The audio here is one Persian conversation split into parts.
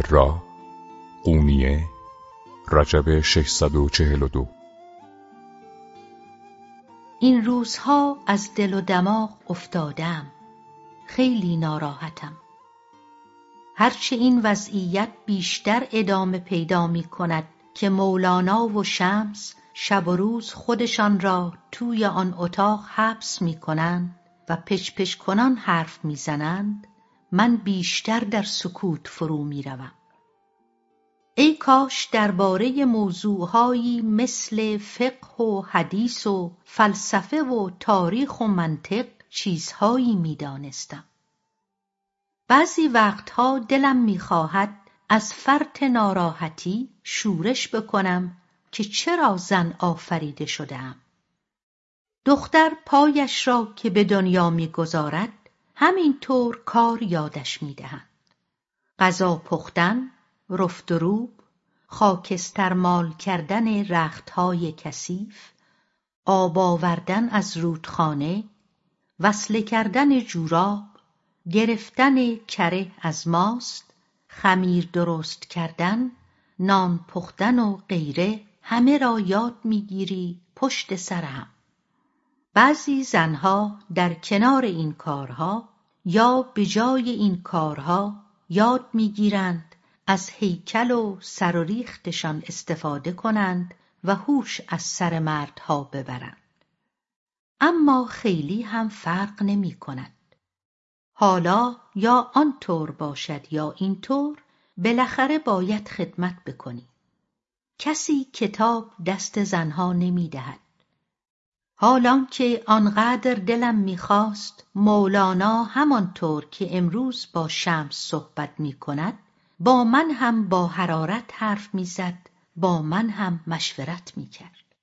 را قونیه رجب 642 این روزها از دل و دماغ افتادم. خیلی ناراحتم. هرچه این وضعیت بیشتر ادامه پیدا می کند که مولانا و شمس شب و روز خودشان را توی آن اتاق حبس می کنند و پشپش پش کنان حرف می‌زنند من بیشتر در سکوت فرو می روم. ای کاش درباره موضوعهایی مثل فقه و حدیث و فلسفه و تاریخ و منطق چیزهایی می‌دانستم بعضی وقتها دلم می‌خواهد از فرط ناراحتی شورش بکنم که چرا زن آفریده شدهام دختر پایش را که به دنیا می‌گذارد همینطور کار یادش می‌دهند. غذا پختن رفت و روب خاکستر مال کردن رختهای کثیف آب آوردن از رودخانه وصله کردن جوراب گرفتن کره از ماست خمیر درست کردن نان پختن و غیره همه را یاد می‌گیری پشت سرم بعضی زنها در کنار این کارها یا به جای این کارها یاد می‌گیرند از هیکل و سر و ریختشان استفاده کنند و هوش از سر مردها ببرند. اما خیلی هم فرق نمی کند حالا یا آن طور باشد یا این طور بالاخره باید خدمت بکنی. کسی کتاب دست زنها نمی دهد حالان که آنقدر دلم می‌خواست مولانا همانطور که امروز با شمس صحبت می کند با من هم با حرارت حرف می‌زد با من هم مشورت می‌کرد.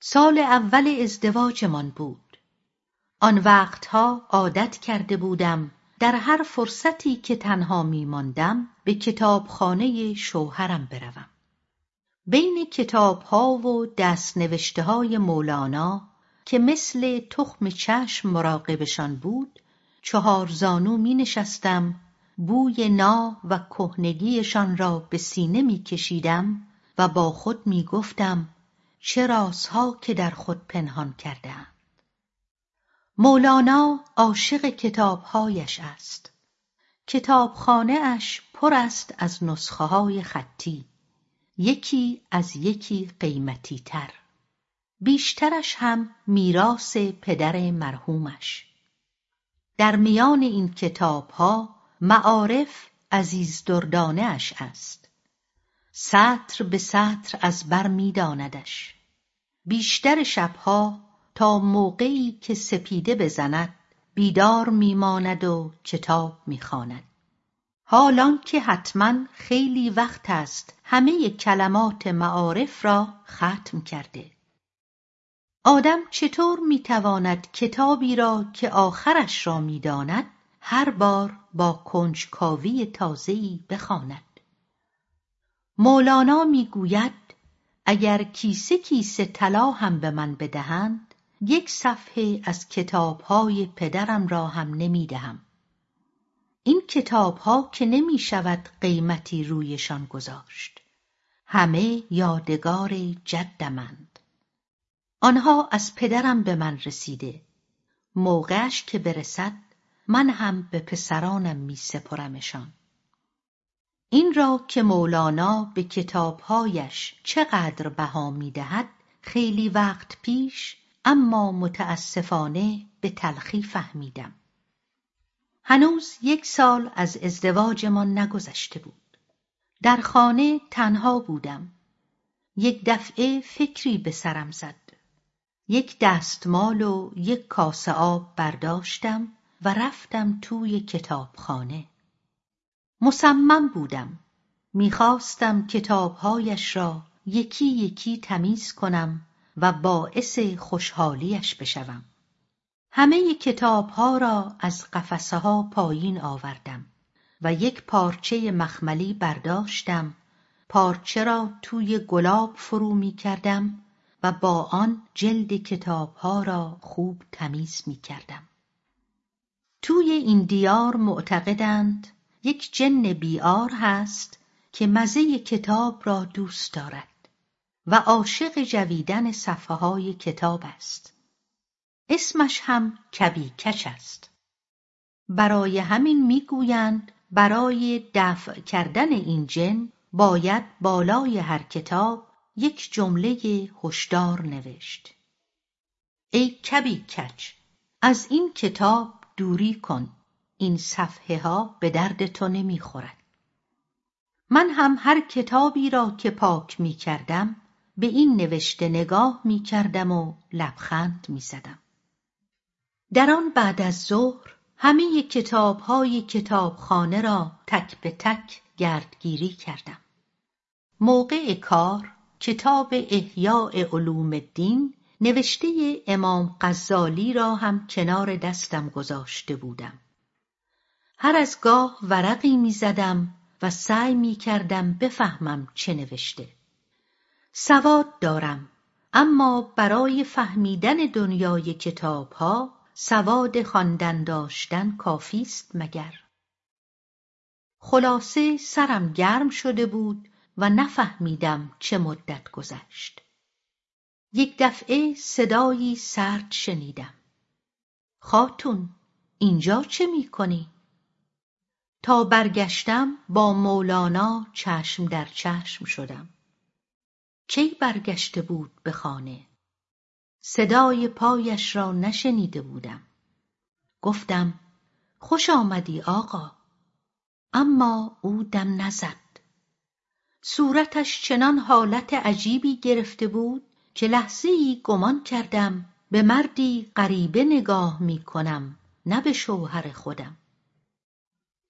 سال اول ازدواجمان بود. آن وقتها عادت کرده بودم در هر فرصتی که تنها میماندم به کتابخانه شوهرم بروم. بین کتابها و دستنوشته های مولانا که مثل تخم چشم مراقبشان بود چهار زانو می نشستم بوی نا و کهنگیشان را به سینه می کشیدم و با خود می گفتم چه رازها که در خود پنهان کردم مولانا عاشق کتابهایش است. کتابخانه اش پر است از نسخه های خطی. یکی از یکی قیمتی تر. بیشترش هم میراث پدر مرحومش. در میان این کتابها معارف عزیز دردانه است. سطر به سطر از بر میداندش. بیشتر شبها تا موقعی که سپیده بزند بیدار میماند و کتاب می‌خواند. حالان که حتما خیلی وقت است همه کلمات معارف را ختم کرده. آدم چطور می‌تواند کتابی را که آخرش را می‌داند هر بار با کنجکاوی تازهای بخواند؟ مولانا می‌گوید اگر کیسه کیسه طلا هم به من بدهند یک صفحه از کتابهای پدرم را هم نمی‌دهم. این کتابها که نمی شود قیمتی رویشان گذاشت. همه یادگار جدمند. آنها از پدرم به من رسیده. موقعش که برسد من هم به پسرانم می سپرمشان این را که مولانا به کتابهایش چقدر بها می دهد خیلی وقت پیش اما متاسفانه به تلخی فهمیدم. هنوز یک سال از ازدواجمان نگذشته بود. در خانه تنها بودم. یک دفعه فکری به سرم زد. یک دستمال و یک کاسه آب برداشتم و رفتم توی کتابخانه. مصمم بودم. می‌خواستم کتابهایش را یکی یکی تمیز کنم و باعث خوشحالیش بشوم. همه کتابها را از قفسه ها پایین آوردم و یک پارچه مخملی برداشتم پارچه را توی گلاب فرو می کردم و با آن جلد کتابها را خوب تمیز می کردم. توی این دیار معتقدند یک جن بیار هست که مزه کتاب را دوست دارد و عاشق جویدن صفحه های کتاب است. اسمش هم کبیکش است. برای همین می‌گویند برای دفع کردن این جن باید بالای هر کتاب یک جمله هشدار نوشت. ای کبیکچ از این کتاب دوری کن این صفحه ها به درد تو نمی‌خورد من هم هر کتابی را که پاک می کردم به این نوشته نگاه می کردم و لبخند می زدم. در آن بعد از ظهر همه کتاب های کتابخانه را تک به تک گردگیری کردم. موقع کار کتاب احیاء علوم الدین نوشته امام غزالی را هم کنار دستم گذاشته بودم. هر از گاه ورقی می زدم و سعی می کردم بفهمم چه نوشته. سواد دارم اما برای فهمیدن دنیای کتابها سواد خواندن داشتن کافی است مگر. خلاصه سرم گرم شده بود و نفهمیدم چه مدت گذشت. یک دفعه صدایی سرد شنیدم. خاتون اینجا چه می‌کنی؟ تا برگشتم با مولانا چشم در چشم شدم. کی برگشته بود به خانه؟ صدای پایش را نشنیده بودم. گفتم خوش آمدی آقا. اما او دم نزد. صورتش چنان حالت عجیبی گرفته بود که لحظه ای گمان کردم به مردی غریبه نگاه می کنم نه به شوهر خودم.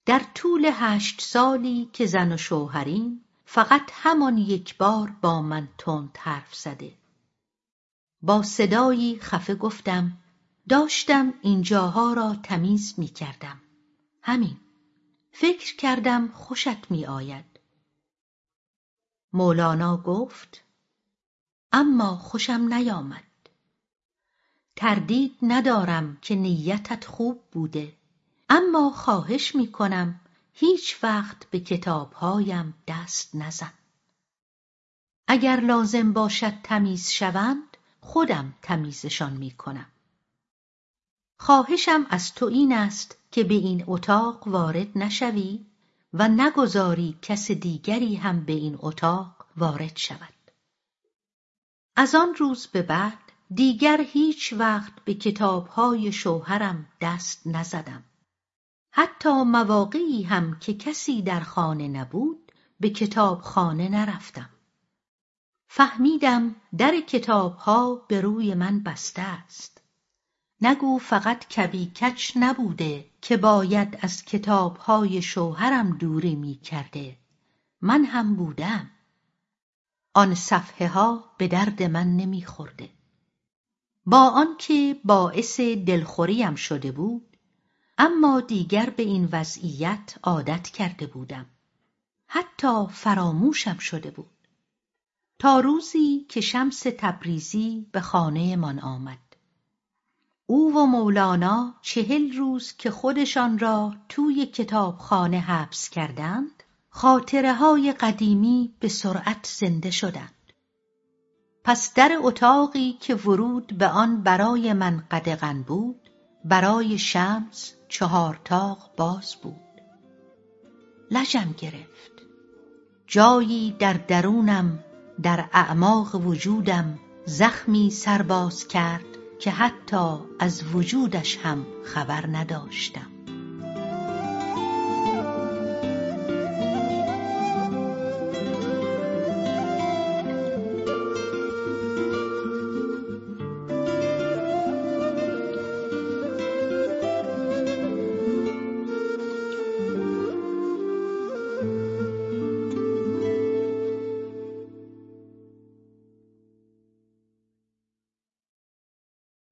در طول هشت سالی که زن و شوهریم فقط همان یک بار با من تند حرف زده. با صدایی خفه گفتم داشتم این جاها را تمیز می کردم. همین. فکر کردم خوشت می آید. مولانا گفت اما خوشم نیامد. تردید ندارم که نیتت خوب بوده اما خواهش می کنم هیچ وقت به کتابهایم دست نزن. اگر لازم باشد تمیز شوند خودم تمیزشان می کنم خواهشم از تو این است که به این اتاق وارد نشوی و نگذاری کس دیگری هم به این اتاق وارد شود. از آن روز به بعد دیگر هیچ وقت به کتابهای شوهرم دست نزدم. حتی مواقعی هم که کسی در خانه نبود به کتابخانه نرفتم. فهمیدم در کتابها به روی من بسته است. نگو فقط کبیکچ نبوده که باید از کتابهای شوهرم دوری می کرده من هم بودم. آن صفحه ها به درد من نمیخورده. با آنکه باعث دلخوریم شده بود اما دیگر به این وضعیت عادت کرده بودم. حتی فراموشم شده بود. تا روزی که شمس تبریزی به خانه من آمد. او و مولانا چهل روز که خودشان را توی کتابخانه حبس کردند خاطره های قدیمی به سرعت زنده شدند. پس در اتاقی که ورود به آن برای من قدغن بود برای شمس چهار تاق باز بود. لجم گرفت. جایی در درونم در اعماق وجودم زخمی سرباز کرد که حتی از وجودش هم خبر نداشتم.